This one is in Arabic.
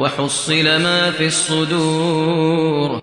وَحُصِّلَ مَا فِي الصُّدُورِ